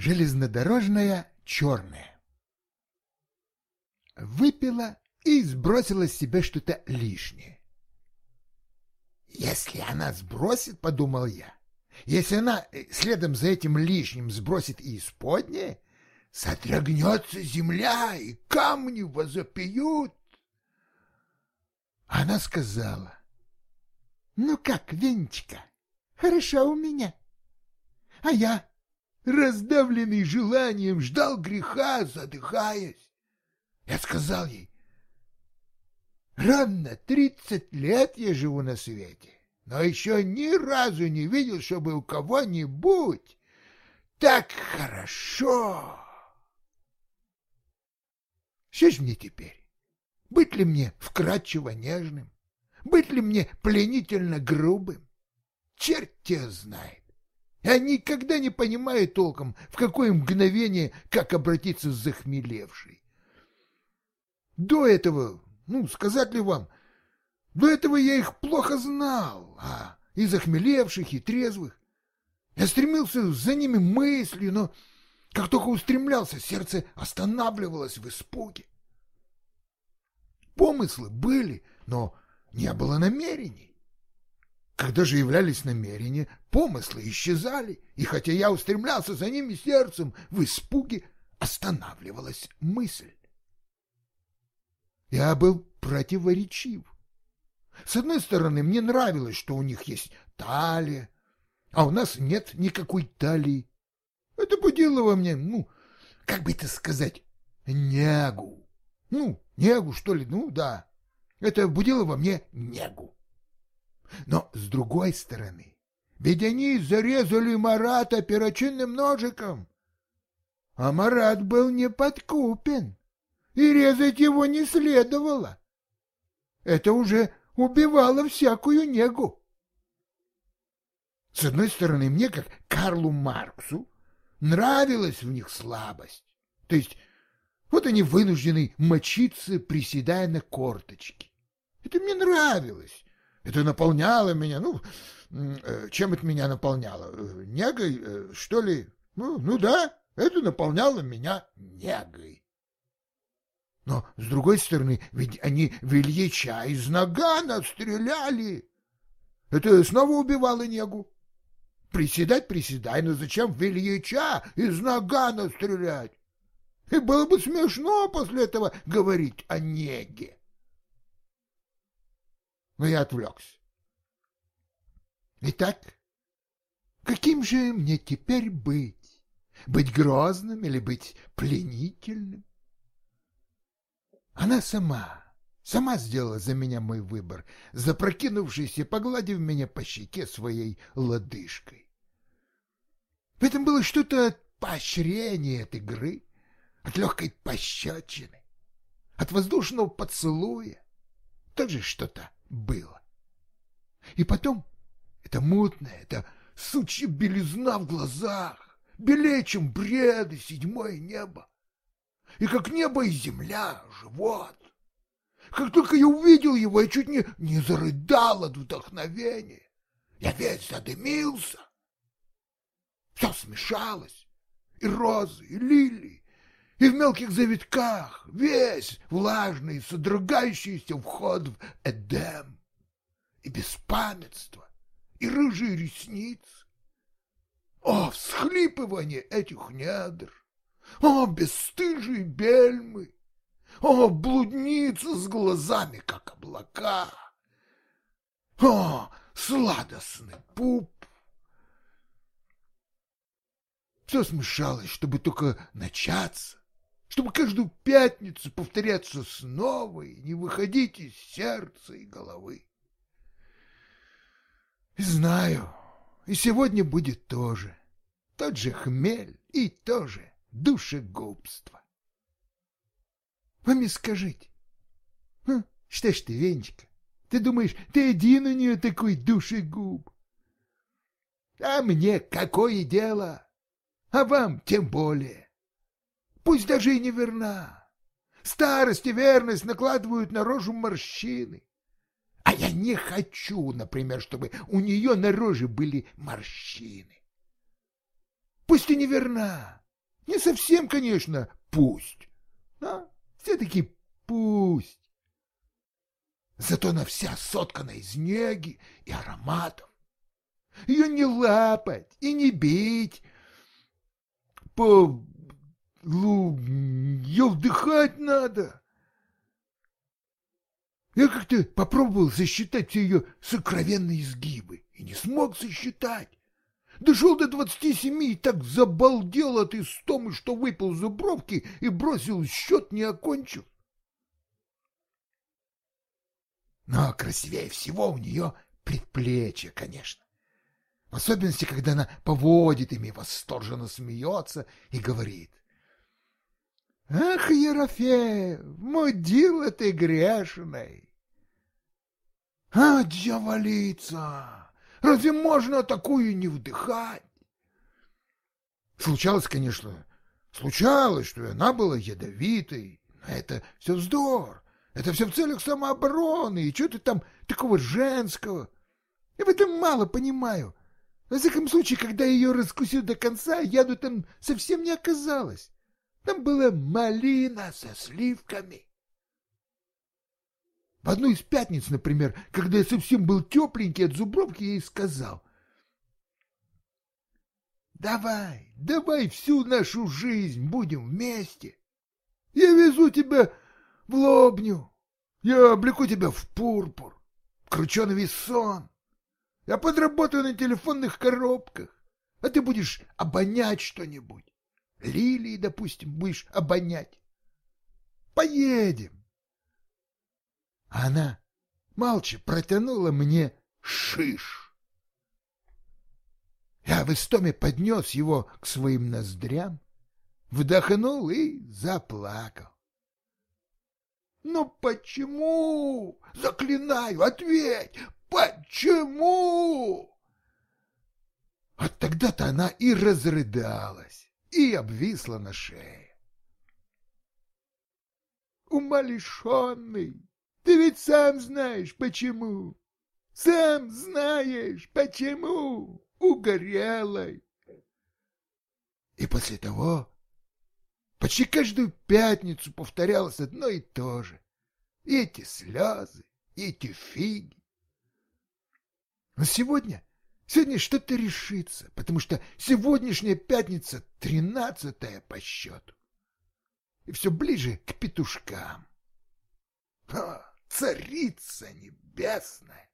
железнодорожная черная. Выпила и сбросила с себя что-то лишнее. Если она сбросит, подумал я, если она э, следом за этим лишним сбросит и исподнее, содрогнется земля, и камни возопьют. Она сказала, ну как, Венечка, хорошо у меня. А я, раздавленный желанием, ждал греха, задыхаясь. Я сказал ей, ровно тридцать лет я живу на свете, но еще ни разу не видел, чтобы у кого-нибудь так хорошо. Что ж мне теперь? Быть ли мне вкрадчиво нежным? Быть ли мне пленительно грубым? Черт тебя знает. Я никогда не понимаю толком, в какое мгновение, как обратиться с захмелевшей. До этого, ну, сказать ли вам, до этого я их плохо знал, а и захмелевших, и трезвых. Я стремился за ними мыслью, но как только устремлялся, сердце останавливалось в испуге. Помыслы были, но не было намерений. Когда же являлись намерения, помыслы исчезали, и хотя я устремлялся за ними сердцем, в испуге останавливалась мысль. Я был противоречив. С одной стороны, мне нравилось, что у них есть талия, а у нас нет никакой талии. Это будило во мне, ну, как бы это сказать, негу. Ну, негу, что ли, ну да. Это будило во мне негу. Но с другой стороны, ведь они зарезали Марата перочинным ножиком. А Марат был не подкупен, и резать его не следовало. Это уже убивало всякую негу. С одной стороны, мне, как Карлу Марксу, нравилась в них слабость. То есть, вот они вынуждены мочиться, приседая на корточки. Это мне нравилось. Это наполняло меня. Ну, э, чем это меня наполняло? Э, негой, э, что ли? Ну, ну да, это наполняло меня негой. Но, с другой стороны, ведь они в из Нагана стреляли. Это снова убивало негу. Приседать приседай, но зачем в из Нагана стрелять? И было бы смешно после этого говорить о неге но я отвлекся. Итак, каким же мне теперь быть? Быть грозным или быть пленительным? Она сама, сама сделала за меня мой выбор, запрокинувшись и погладив меня по щеке своей лодыжкой. В этом было что-то от поощрения от игры, от легкой пощечины, от воздушного поцелуя, тоже что-то было. И потом это мутное, это сучья белизна в глазах, белее, чем бред и седьмое небо. И как небо и земля, живот. Как только я увидел его, я чуть не, не зарыдал от вдохновения. Я весь задымился. Все смешалось. И розы, и лилии, и в мелких завитках, весь влажный, содрогающийся вход в Эдем, и беспамятство, и рыжие ресницы. О, всхлипывание этих недр! О, бесстыжие бельмы! О, блудница с глазами, как облака! О, сладостный пуп! Все смешалось, чтобы только начаться, чтобы каждую пятницу повторяться снова и не выходить из сердца и головы. И знаю, и сегодня будет тоже, тот же хмель и тоже душегубство. Вы мне скажите, хм, что ж ты, Венечка, ты думаешь, ты один у нее такой душегуб? А мне какое дело? А вам тем более пусть даже и неверна. Старость и верность накладывают на рожу морщины. А я не хочу, например, чтобы у нее на роже были морщины. Пусть и неверна, Не совсем, конечно, пусть, но все-таки пусть. Зато она вся соткана из неги и ароматов. Ее не лапать и не бить. По лу ее вдыхать надо. Я как-то попробовал сосчитать все ее сокровенные изгибы и не смог сосчитать. Дошел до двадцати семи и так забалдел от истомы, что выпил зубровки и бросил счет, не окончив. Но красивее всего у нее предплечье, конечно. В особенности, когда она поводит ими, восторженно смеется и говорит. «Ах, Ерофеев, мудила ты грешный!» «А, дьяволица! Разве можно такую не вдыхать?» Случалось, конечно, случалось, что она была ядовитой, но это все вздор. Это все в целях самообороны, и что ты там такого женского? Я в этом мало понимаю. Во всяком случае, когда ее раскусил до конца, яду там совсем не оказалось. Там была малина со сливками. В одну из пятниц, например, когда я совсем был тепленький от зубровки, я ей сказал. «Давай, давай всю нашу жизнь будем вместе. Я везу тебя в лобню. Я облеку тебя в пурпур, крученый сон. Я подработаю на телефонных коробках, а ты будешь обонять что-нибудь. Лилии, допустим, будешь обонять. Поедем. Она молча протянула мне шиш. Я в истоме поднес его к своим ноздрям, вдохнул и заплакал. Но почему? Заклинаю, ответь! Почему? А тогда-то она и разрыдалась, и обвисла на шее. Умалишенный, ты ведь сам знаешь, почему. Сам знаешь, почему. Угорелой. И после того Почти каждую пятницу повторялось одно и то же. И эти слезы, и эти фиги. Но сегодня, сегодня что-то решится, потому что сегодняшняя пятница тринадцатая по счету. И все ближе к петушкам. О, царица небесная!